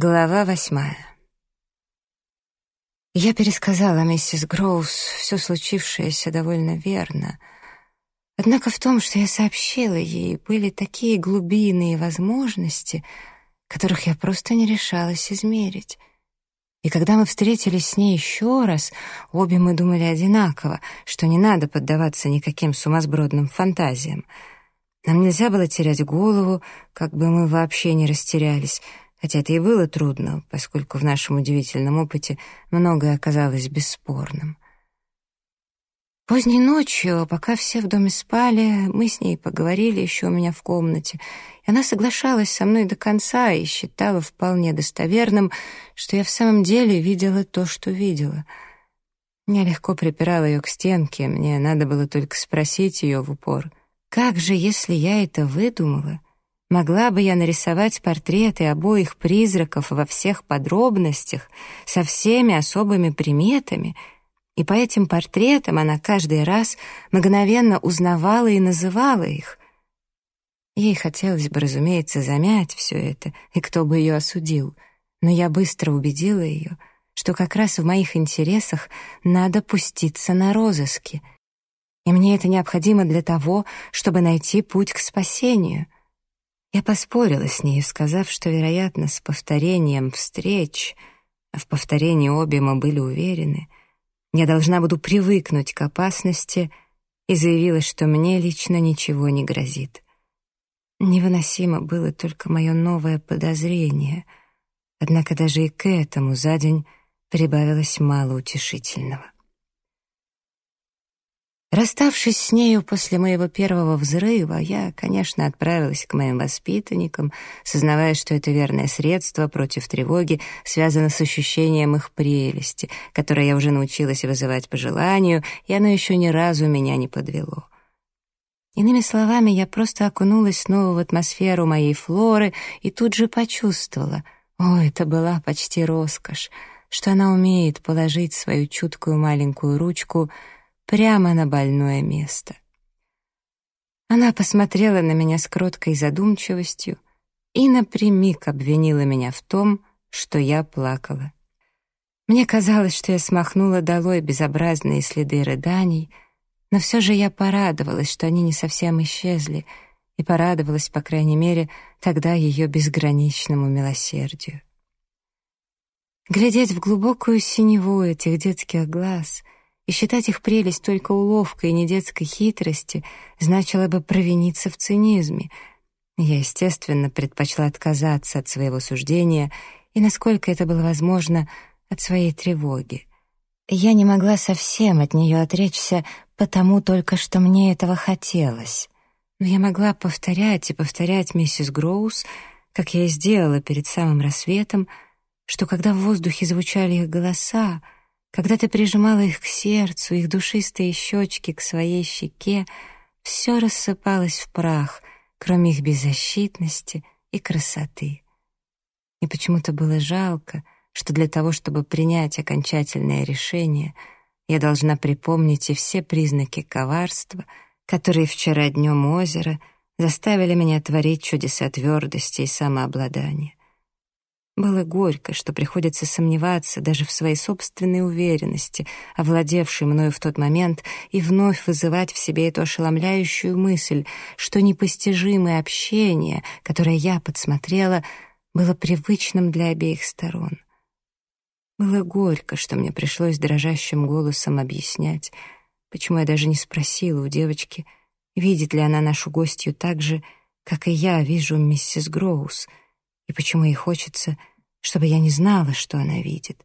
Глава восьмая. Я пересказала миссис Гроус все случившееся довольно верно. Однако в том, что я сообщила ей, были такие глубины и возможности, которых я просто не решалась измерить. И когда мы встретились с ней еще раз, обе мы думали одинаково, что не надо поддаваться никаким сумасбродным фантазиям. Нам нельзя было терять голову, как бы мы вообще не растерялись — хотя это и было трудно, поскольку в нашем удивительном опыте многое оказалось бесспорным. Поздней ночью, пока все в доме спали, мы с ней поговорили еще у меня в комнате, и она соглашалась со мной до конца и считала вполне достоверным, что я в самом деле видела то, что видела. Я легко припирала ее к стенке, мне надо было только спросить ее в упор, «Как же, если я это выдумала?» Могла бы я нарисовать портреты обоих призраков во всех подробностях, со всеми особыми приметами, и по этим портретам она каждый раз мгновенно узнавала и называла их. Ей хотелось бы, разумеется, замять все это, и кто бы ее осудил, но я быстро убедила ее, что как раз в моих интересах надо пуститься на розыски, и мне это необходимо для того, чтобы найти путь к спасению — я поспорила с ней, сказав, что, вероятно, с повторением встреч, а в повторении обе мы были уверены, я должна буду привыкнуть к опасности и заявила, что мне лично ничего не грозит. Невыносимо было только мое новое подозрение, однако даже и к этому за день прибавилось мало утешительного. Расставшись с нею после моего первого взрыва, я, конечно, отправилась к моим воспитанникам, сознавая, что это верное средство против тревоги связано с ощущением их прелести, которое я уже научилась вызывать по желанию, и оно еще ни разу меня не подвело. Иными словами, я просто окунулась снова в атмосферу моей флоры и тут же почувствовала, о, это была почти роскошь, что она умеет положить свою чуткую маленькую ручку — прямо на больное место. Она посмотрела на меня с кроткой задумчивостью и напрямик обвинила меня в том, что я плакала. Мне казалось, что я смахнула долой безобразные следы рыданий, но все же я порадовалась, что они не совсем исчезли, и порадовалась, по крайней мере, тогда ее безграничному милосердию. Глядеть в глубокую синеву этих детских глаз — и считать их прелесть только уловкой и не детской хитрости значило бы провиниться в цинизме. Я, естественно, предпочла отказаться от своего суждения и, насколько это было возможно, от своей тревоги. Я не могла совсем от нее отречься, потому только что мне этого хотелось. Но я могла повторять и повторять миссис Гроус, как я и сделала перед самым рассветом, что когда в воздухе звучали их голоса, когда ты прижимала их к сердцу, их душистые щечки к своей щеке, все рассыпалось в прах, кроме их беззащитности и красоты. И почему-то было жалко, что для того, чтобы принять окончательное решение, я должна припомнить и все признаки коварства, которые вчера днем озера заставили меня творить чудеса твердости и самообладания. Было горько, что приходится сомневаться даже в своей собственной уверенности, овладевшей мною в тот момент, и вновь вызывать в себе эту ошеломляющую мысль, что непостижимое общение, которое я подсмотрела, было привычным для обеих сторон. Было горько, что мне пришлось дрожащим голосом объяснять, почему я даже не спросила у девочки, видит ли она нашу гостью так же, как и я вижу миссис Гроус — и почему ей хочется, чтобы я не знала, что она видит,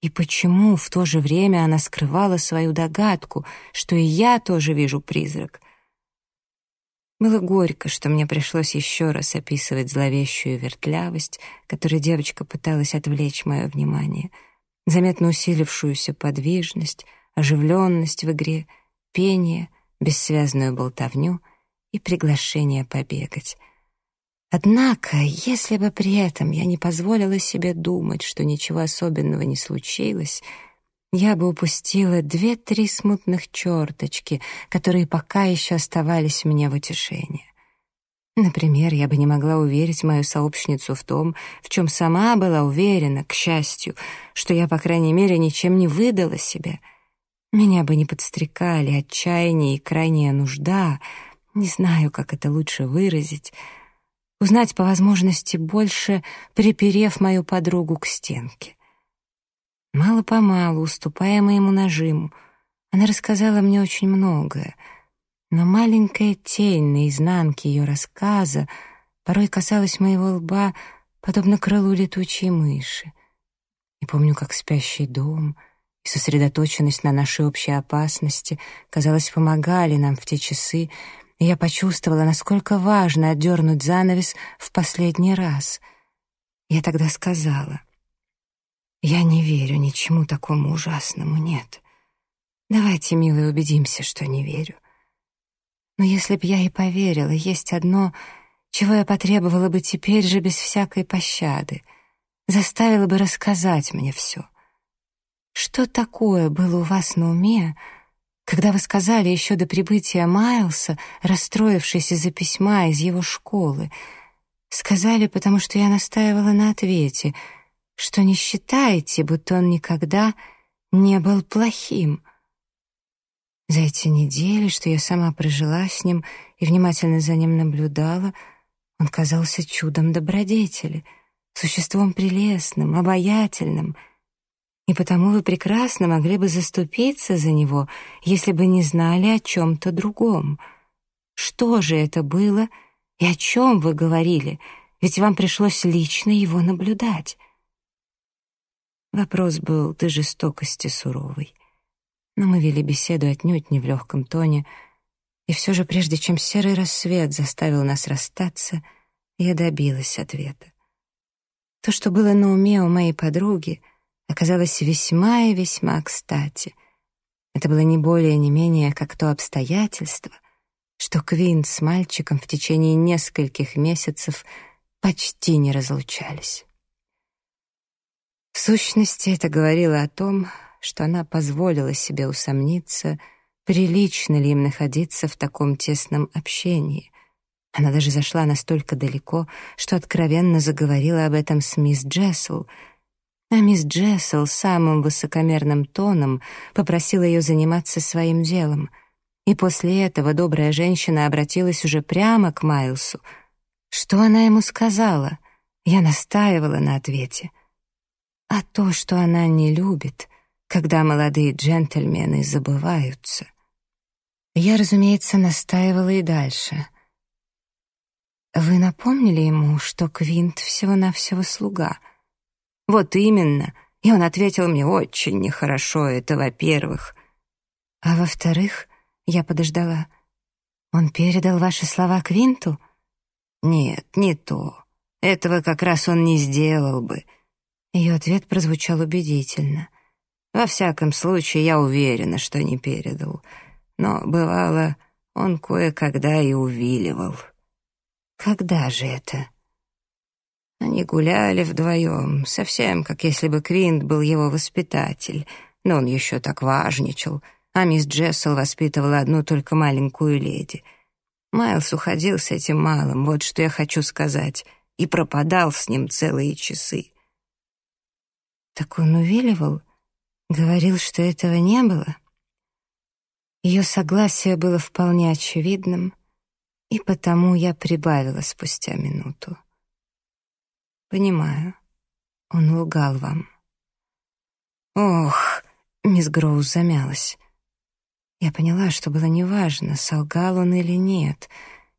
и почему в то же время она скрывала свою догадку, что и я тоже вижу призрак. Было горько, что мне пришлось еще раз описывать зловещую вертлявость, которой девочка пыталась отвлечь мое внимание, заметно усилившуюся подвижность, оживленность в игре, пение, бессвязную болтовню и приглашение побегать. Однако, если бы при этом я не позволила себе думать, что ничего особенного не случилось, я бы упустила две-три смутных черточки, которые пока еще оставались мне в утешении. Например, я бы не могла уверить мою сообщницу в том, в чем сама была уверена, к счастью, что я, по крайней мере, ничем не выдала себя. Меня бы не подстрекали отчаяние и крайняя нужда, не знаю, как это лучше выразить, узнать по возможности больше, приперев мою подругу к стенке. Мало-помалу, уступая моему нажиму, она рассказала мне очень многое — но маленькая тень на изнанке ее рассказа порой касалась моего лба, подобно крылу летучей мыши. И помню, как спящий дом и сосредоточенность на нашей общей опасности, казалось, помогали нам в те часы, я почувствовала, насколько важно отдернуть занавес в последний раз. Я тогда сказала, «Я не верю ничему такому ужасному, нет. Давайте, милые, убедимся, что не верю. Но если б я и поверила, есть одно, чего я потребовала бы теперь же без всякой пощады, заставила бы рассказать мне все. Что такое было у вас на уме, когда вы сказали еще до прибытия Майлса, расстроившись из-за письма из его школы, сказали, потому что я настаивала на ответе, что не считаете, будто он никогда не был плохим — за эти недели, что я сама прожила с ним и внимательно за ним наблюдала, он казался чудом добродетели, существом прелестным, обаятельным. И потому вы прекрасно могли бы заступиться за него, если бы не знали о чем-то другом. Что же это было и о чем вы говорили, ведь вам пришлось лично его наблюдать. Вопрос был до жестокости суровый но мы вели беседу отнюдь не в легком тоне, и все же прежде чем серый рассвет заставил нас расстаться, я добилась ответа. То, что было на уме у моей подруги, оказалось весьма и весьма кстати. Это было не более не менее как то обстоятельство, что Квин с мальчиком в течение нескольких месяцев почти не разлучались. В сущности, это говорило о том, что она позволила себе усомниться, прилично ли им находиться в таком тесном общении. Она даже зашла настолько далеко, что откровенно заговорила об этом с мисс Джессел, а мисс Джессел самым высокомерным тоном попросила ее заниматься своим делом. И после этого добрая женщина обратилась уже прямо к Майлсу. Что она ему сказала? Я настаивала на ответе. А то, что она не любит — когда молодые джентльмены забываются. Я, разумеется, настаивала и дальше. Вы напомнили ему, что Квинт всего-навсего слуга? Вот именно. И он ответил мне очень нехорошо, это во-первых. А во-вторых, я подождала. Он передал ваши слова Квинту? Нет, не то. Этого как раз он не сделал бы. Ее ответ прозвучал убедительно. Во всяком случае, я уверена, что не передал. Но, бывало, он кое-когда и увиливал. Когда же это? Они гуляли вдвоем, совсем как если бы Квинт был его воспитатель, но он еще так важничал, а мисс Джессел воспитывала одну только маленькую леди. Майлз уходил с этим малым, вот что я хочу сказать, и пропадал с ним целые часы. Так он увиливал? Говорил, что этого не было. Ее согласие было вполне очевидным, и потому я прибавила спустя минуту. «Понимаю, он лгал вам». «Ох!» — мисс Гроуз замялась. Я поняла, что было неважно, солгал он или нет,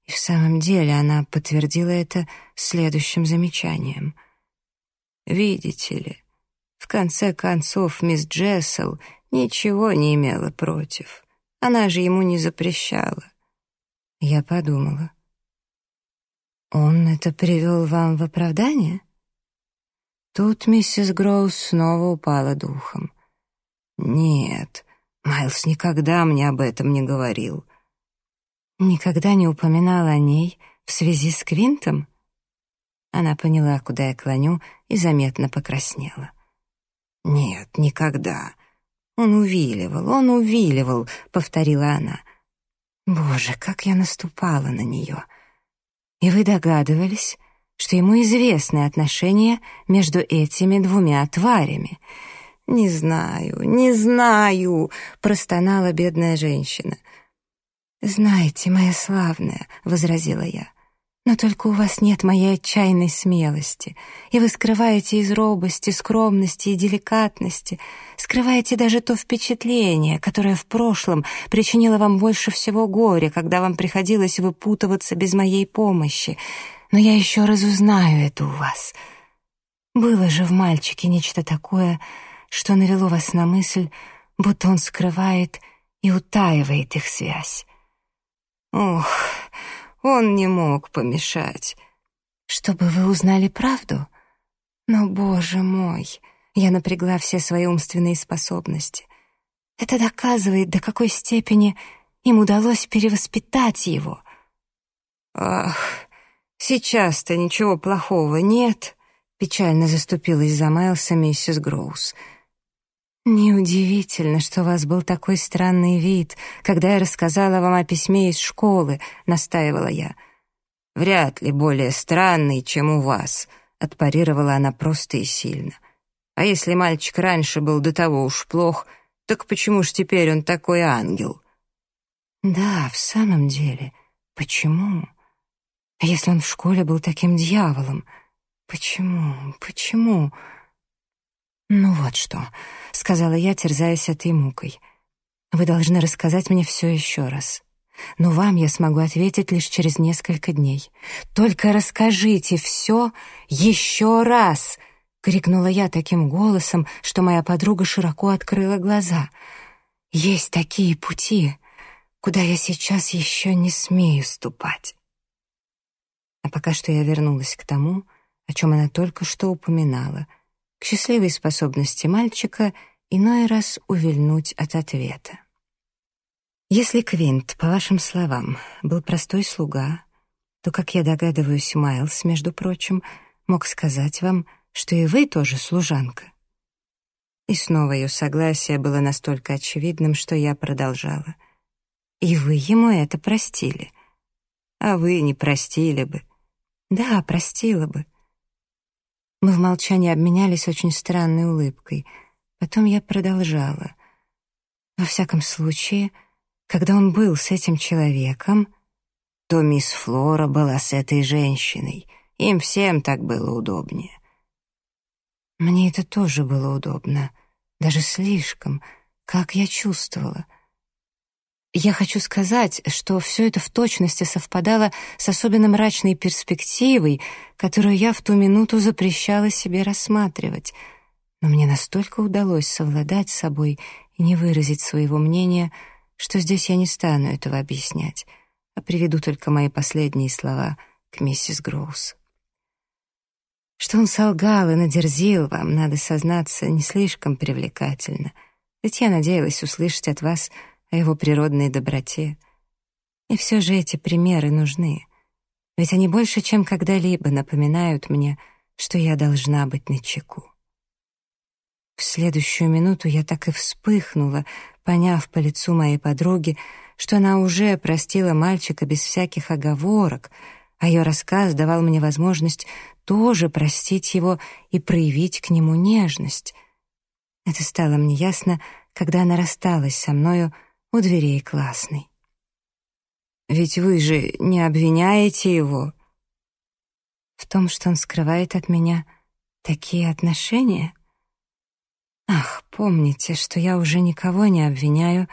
и в самом деле она подтвердила это следующим замечанием. «Видите ли, в конце концов, мисс Джессел ничего не имела против. Она же ему не запрещала. Я подумала. «Он это привел вам в оправдание?» Тут миссис Гроуз снова упала духом. «Нет, Майлз никогда мне об этом не говорил». «Никогда не упоминал о ней в связи с Квинтом?» Она поняла, куда я клоню, и заметно покраснела. «Нет, никогда. Он увиливал, он увиливал», — повторила она. Боже, как я наступала на нее. И вы догадывались, что ему известны отношения между этими двумя тварями. «Не знаю, не знаю», — простонала бедная женщина. «Знаете, моя славная», — возразила я, «но только у вас нет моей отчаянной смелости, и вы скрываете из робости, скромности и деликатности, скрываете даже то впечатление, которое в прошлом причинило вам больше всего горя, когда вам приходилось выпутываться без моей помощи, но я еще разузнаю это у вас. Было же в мальчике нечто такое, что навело вас на мысль, будто он скрывает и утаивает их связь. Ох, он не мог помешать. Чтобы вы узнали правду? Но, боже мой, я напрягла все свои умственные способности. Это доказывает, до какой степени им удалось перевоспитать его. Ах, «Сейчас-то ничего плохого нет», — печально заступилась за Майлса миссис Гроус. «Неудивительно, что у вас был такой странный вид, когда я рассказала вам о письме из школы», — настаивала я. «Вряд ли более странный, чем у вас», — отпарировала она просто и сильно. «А если мальчик раньше был до того уж плох, так почему ж теперь он такой ангел?» «Да, в самом деле, почему?» А если он в школе был таким дьяволом? Почему? Почему? Ну вот что, сказала я, терзаясь этой мукой. Вы должны рассказать мне все еще раз. Но вам я смогу ответить лишь через несколько дней. Только расскажите все еще раз, крикнула я таким голосом, что моя подруга широко открыла глаза. Есть такие пути, куда я сейчас еще не смею ступать. А пока что я вернулась к тому, о чем она только что упоминала, к счастливой способности мальчика иной раз увильнуть от ответа. Если Квинт, по вашим словам, был простой слуга, то, как я догадываюсь, Майлз, между прочим, мог сказать вам, что и вы тоже служанка. И снова ее согласие было настолько очевидным, что я продолжала. И вы ему это простили. А вы не простили бы. Да, простила бы. Мы в молчании обменялись очень странной улыбкой. Потом я продолжала. Во всяком случае, когда он был с этим человеком, то мисс Флора была с этой женщиной. Им всем так было удобнее. Мне это тоже было удобно, даже слишком, как я чувствовала — я хочу сказать, что все это в точности совпадало с особенно мрачной перспективой, которую я в ту минуту запрещала себе рассматривать. Но мне настолько удалось совладать с собой и не выразить своего мнения, что здесь я не стану этого объяснять, а приведу только мои последние слова к миссис Гроус. Что он солгал и надерзил вам, надо сознаться, не слишком привлекательно, ведь я надеялась услышать от вас — о его природной доброте. И все же эти примеры нужны, ведь они больше, чем когда-либо напоминают мне, что я должна быть начеку. В следующую минуту я так и вспыхнула, поняв по лицу моей подруги, что она уже простила мальчика без всяких оговорок, а ее рассказ давал мне возможность тоже простить его и проявить к нему нежность. Это стало мне ясно, когда она рассталась со мною у дверей классной. «Ведь вы же не обвиняете его?» «В том, что он скрывает от меня такие отношения?» «Ах, помните, что я уже никого не обвиняю,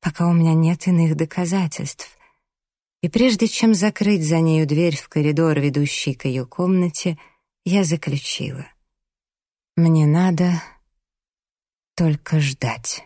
пока у меня нет иных доказательств». И прежде чем закрыть за нею дверь в коридор, ведущий к ее комнате, я заключила. «Мне надо только ждать».